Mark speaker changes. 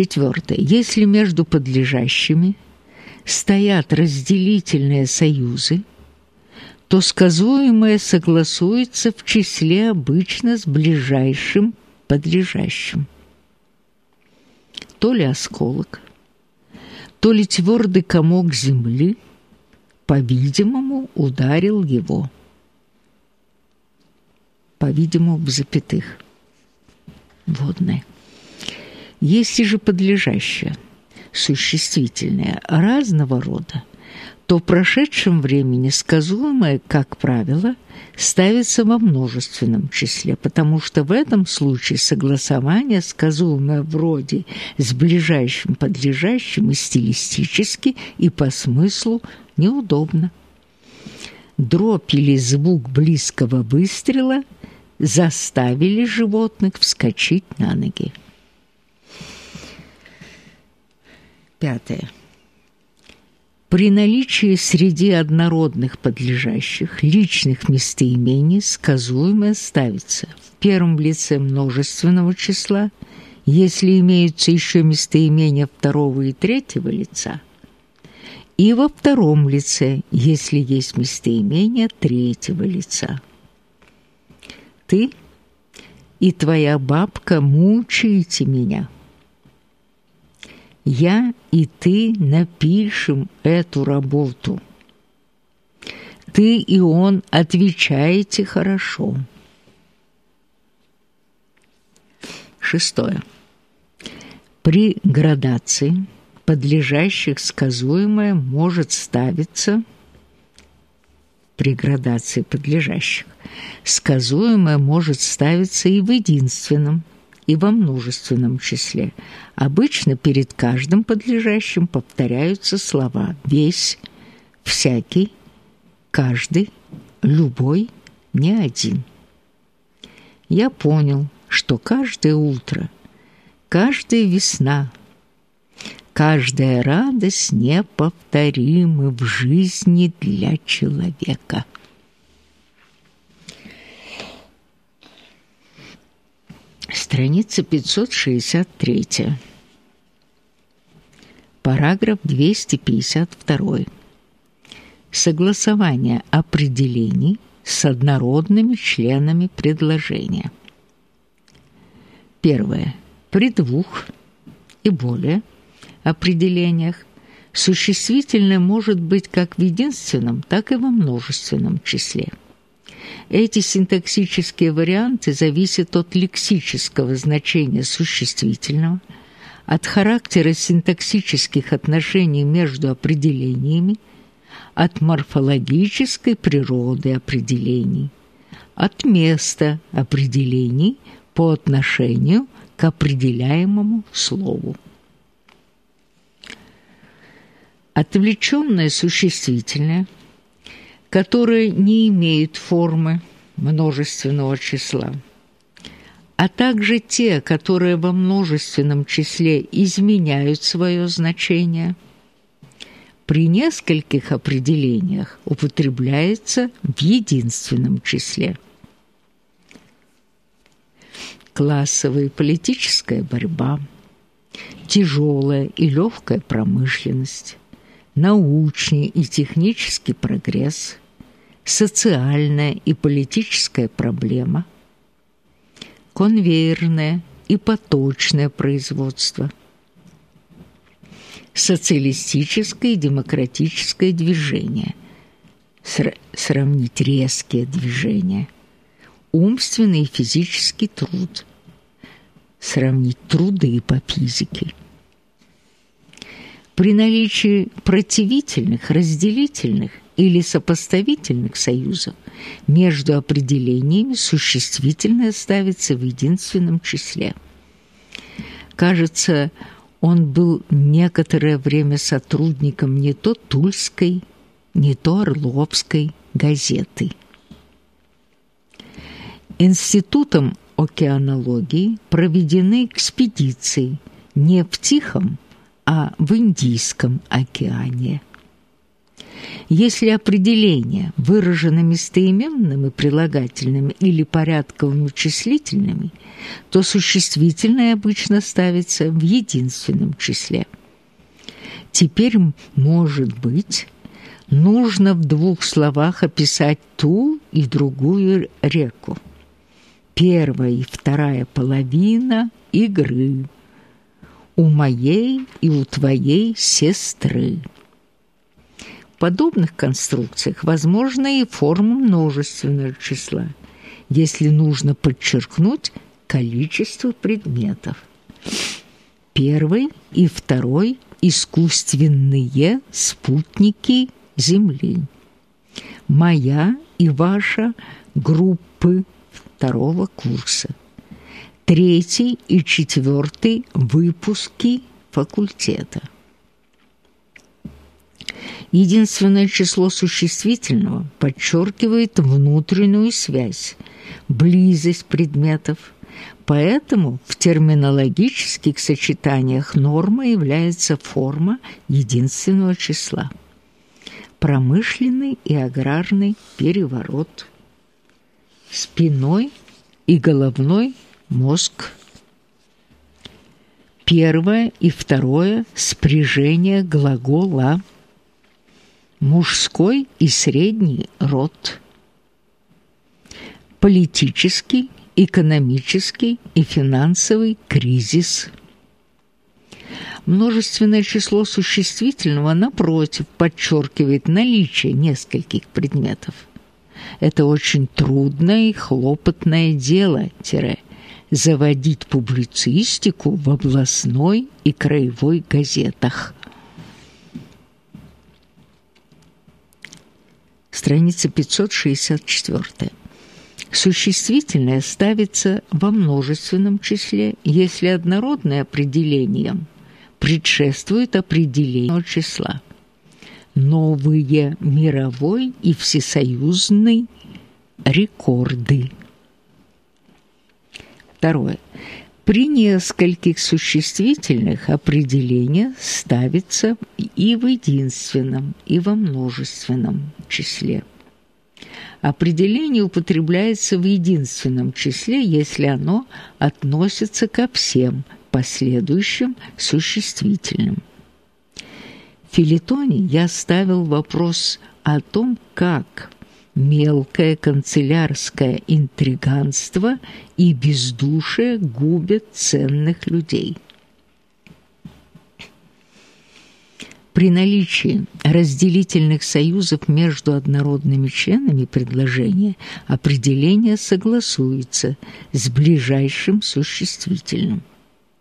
Speaker 1: Четвертое. Если между подлежащими стоят разделительные союзы, то сказуемое согласуется в числе обычно с ближайшим подлежащим. То ли осколок, то ли твердый комок земли, по-видимому, ударил его. По-видимому, в запятых. Водное. Если же подлежащее, существительное разного рода, то в прошедшем времени сказуемое, как правило, ставится во множественном числе, потому что в этом случае согласование сказуемое вроде с ближайшим подлежащим и стилистически, и по смыслу неудобно. Дробь или звук близкого выстрела заставили животных вскочить на ноги. Пятое. При наличии среди однородных подлежащих личных местоимений сказуемое ставится в первом лице множественного числа, если имеются еще местоимения второго и третьего лица, и во втором лице, если есть местоимения третьего лица. Ты и твоя бабка мучаете меня – я и ты напишем эту работу. Ты и он отвечаете хорошо. Шестое. При градации подлежащих сказуемое может ставиться при градации подлежащих. Сказуемое может ставиться и в единственном, и во множественном числе. Обычно перед каждым подлежащим повторяются слова «весь», «всякий», «каждый», «любой», «не один». Я понял, что каждое утро, каждая весна, каждая радость неповторимы в жизни для человека. Страница 563. Параграф 252. Согласование определений с однородными членами предложения. Первое. При двух и более определениях существительное может быть как в единственном, так и во множественном числе – эти синтаксические варианты зависят от лексического значения существительного, от характера синтаксических отношений между определениями, от морфологической природы определений, от места определений по отношению к определяемому слову. Отвлечённое существительное – которые не имеют формы множественного числа, а также те, которые во множественном числе изменяют свое значение, при нескольких определениях употребляется в единственном числе. Классовая и политическая борьба, тяжелая и легкая промышленность, научный и технический прогресс, социальная и политическая проблема, конвейерное и поточное производство, социалистическое и демократическое движение, сравнить резкие движения, умственный и физический труд, сравнить труды по физике – при наличии противительных, разделительных или сопоставительных союзов между определениями существительное ставится в единственном числе. Кажется, он был некоторое время сотрудником не то Тульской, не то Орловской газеты. Институтом океанологии проведены экспедиции не в Тихом, а в Индийском океане. Если определения выражены местоименными прилагательными или порядковыми числительными, то существительное обычно ставится в единственном числе. Теперь, может быть, нужно в двух словах описать ту и другую реку. Первая и вторая половина игры у моей и у твоей сестры. В подобных конструкциях возможны и формы множественного числа, если нужно подчеркнуть количество предметов. Первый и второй – искусственные спутники Земли. Моя и ваша группы второго курса. Третий и четвертый выпуски факультета. Единственное число существительного подчеркивает внутреннюю связь, близость предметов. Поэтому в терминологических сочетаниях норма является форма единственного числа. Промышленный и аграрный переворот. Спиной и головной мозг. Первое и второе спряжение глагола – мужской и средний род, политический, экономический и финансовый кризис. Множественное число существительного, напротив, подчеркивает наличие нескольких предметов. Это очень трудное и хлопотное дело, тире, заводить публицистику в областной и краевой газетах – страница 564. Существительное ставится во множественном числе, если однородное определение предшествует определению числа. Новые мировой и всесоюзный рекорды. Второе. При нескольких существительных определение ставится и в единственном, и во множественном числе. Определение употребляется в единственном числе, если оно относится ко всем последующим существительным. В филитоне я ставил вопрос о том, как мелкое канцелярское интриганство и бездушие губят ценных людей. При наличии разделительных союзов между однородными членами предложения определение согласуется с ближайшим существительным.